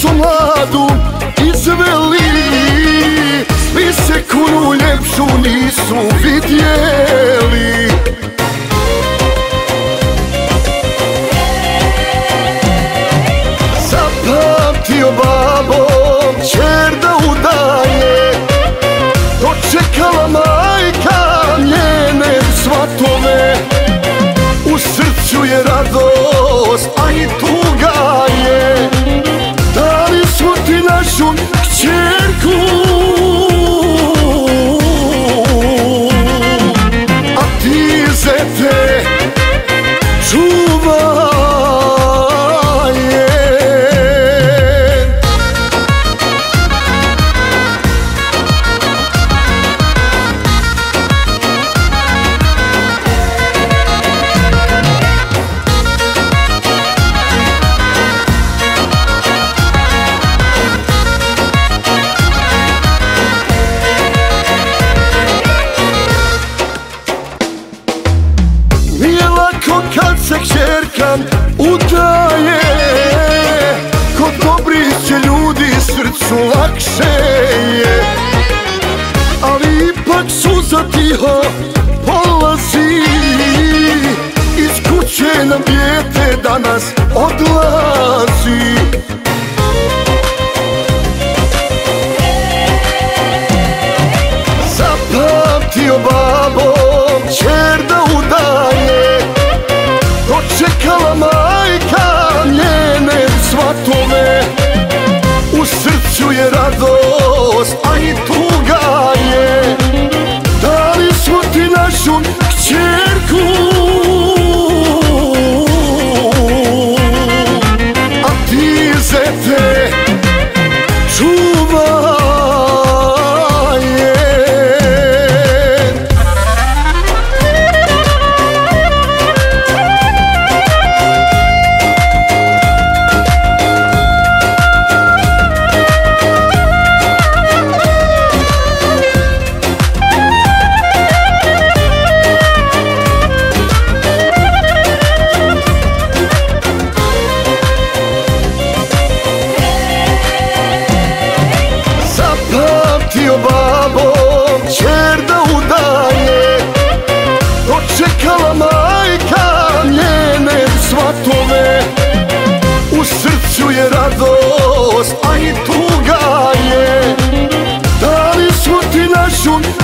su mladu izveli. Svi se kunu ljepšu nisu vidjeli. Zapamtio babo čer da udaje. Dočekala majka njene svatove. U srcu je radost, a i tuga Lako kad se kćerka udaje Kod dobrih će ljudi srcu lakše je. Ali ipak suza tiho polazi Iz kuće nam dijete danas odlazi ti U srcu je radost, a i tuga je. Da li smo ti našu